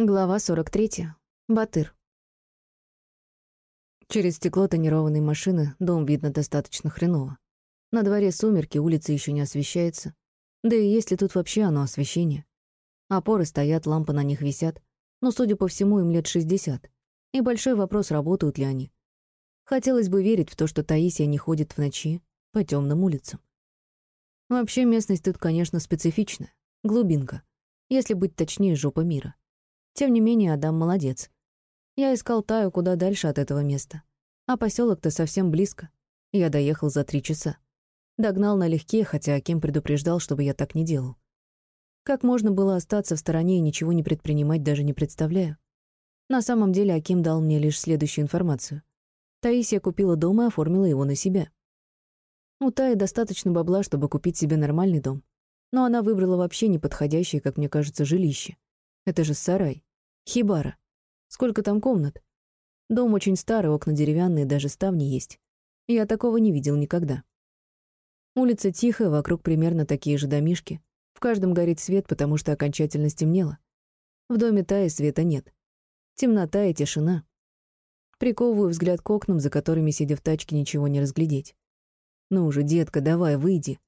Глава 43. Батыр. Через стекло тонированной машины дом видно достаточно хреново. На дворе сумерки, улица еще не освещается. Да и есть ли тут вообще оно освещение? Опоры стоят, лампы на них висят. Но, судя по всему, им лет 60. И большой вопрос, работают ли они. Хотелось бы верить в то, что Таисия не ходит в ночи по темным улицам. Вообще местность тут, конечно, специфичная. Глубинка. Если быть точнее, жопа мира. Тем не менее, Адам молодец. Я искал Таю куда дальше от этого места. А поселок то совсем близко. Я доехал за три часа. Догнал налегке, хотя Аким предупреждал, чтобы я так не делал. Как можно было остаться в стороне и ничего не предпринимать, даже не представляю. На самом деле Аким дал мне лишь следующую информацию. Таисия купила дом и оформила его на себя. У Таи достаточно бабла, чтобы купить себе нормальный дом. Но она выбрала вообще неподходящее, как мне кажется, жилище. Это же сарай. Хибара. Сколько там комнат? Дом очень старый, окна деревянные, даже ставни есть. Я такого не видел никогда. Улица тихая, вокруг примерно такие же домишки. В каждом горит свет, потому что окончательно стемнело. В доме Таи света нет. Темнота и тишина. Приковываю взгляд к окнам, за которыми, сидя в тачке, ничего не разглядеть. «Ну уже, детка, давай, выйди.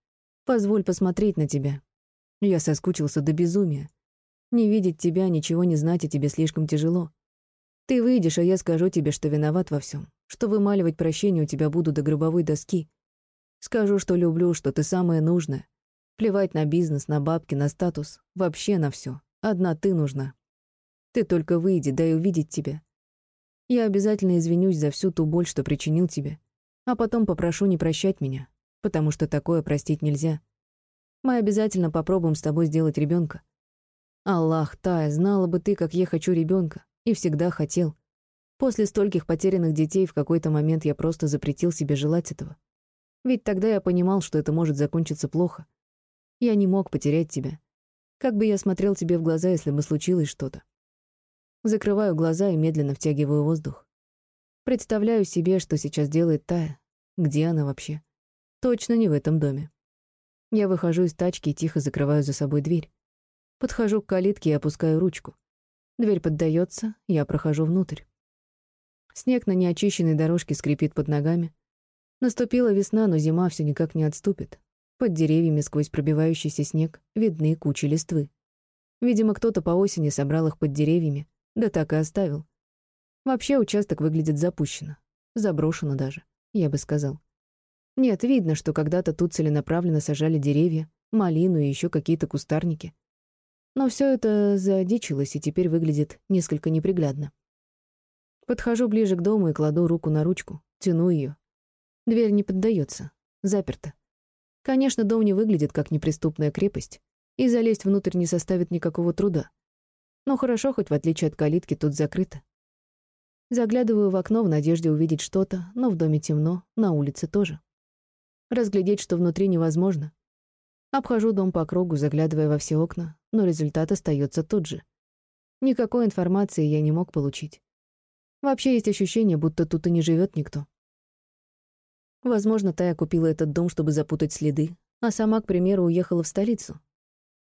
Позволь посмотреть на тебя». Я соскучился до безумия. Не видеть тебя, ничего не знать о тебе слишком тяжело. Ты выйдешь, а я скажу тебе, что виноват во всем, что вымаливать прощение у тебя буду до гробовой доски. Скажу, что люблю, что ты самое нужное. Плевать на бизнес, на бабки, на статус, вообще на все. Одна ты нужна. Ты только выйди, дай увидеть тебя. Я обязательно извинюсь за всю ту боль, что причинил тебе, а потом попрошу не прощать меня, потому что такое простить нельзя. Мы обязательно попробуем с тобой сделать ребенка. Аллах, Тая, знала бы ты, как я хочу ребенка, и всегда хотел. После стольких потерянных детей в какой-то момент я просто запретил себе желать этого. Ведь тогда я понимал, что это может закончиться плохо. Я не мог потерять тебя. Как бы я смотрел тебе в глаза, если бы случилось что-то? Закрываю глаза и медленно втягиваю воздух. Представляю себе, что сейчас делает Тая. Где она вообще? Точно не в этом доме. Я выхожу из тачки и тихо закрываю за собой дверь. Подхожу к калитке и опускаю ручку. Дверь поддается, я прохожу внутрь. Снег на неочищенной дорожке скрипит под ногами. Наступила весна, но зима все никак не отступит. Под деревьями сквозь пробивающийся снег видны кучи листвы. Видимо, кто-то по осени собрал их под деревьями, да так и оставил. Вообще участок выглядит запущено. Заброшено даже, я бы сказал. Нет, видно, что когда-то тут целенаправленно сажали деревья, малину и еще какие-то кустарники. Но все это задичилось и теперь выглядит несколько неприглядно. Подхожу ближе к дому и кладу руку на ручку, тяну ее. Дверь не поддается, заперта. Конечно, дом не выглядит как неприступная крепость, и залезть внутрь не составит никакого труда. Но хорошо, хоть в отличие от калитки тут закрыто. Заглядываю в окно в надежде увидеть что-то, но в доме темно, на улице тоже. Разглядеть, что внутри, невозможно. Обхожу дом по кругу, заглядывая во все окна, но результат остается тот же. Никакой информации я не мог получить. Вообще есть ощущение, будто тут и не живет никто. Возможно, Тая купила этот дом, чтобы запутать следы, а сама, к примеру, уехала в столицу.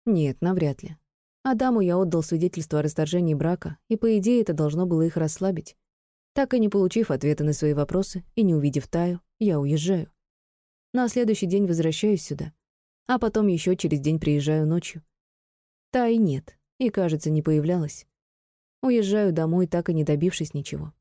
Нет, навряд ли. Адаму я отдал свидетельство о расторжении брака, и, по идее, это должно было их расслабить. Так и не получив ответа на свои вопросы и не увидев Таю, я уезжаю. На следующий день возвращаюсь сюда а потом еще через день приезжаю ночью. Та и нет, и, кажется, не появлялась. Уезжаю домой, так и не добившись ничего.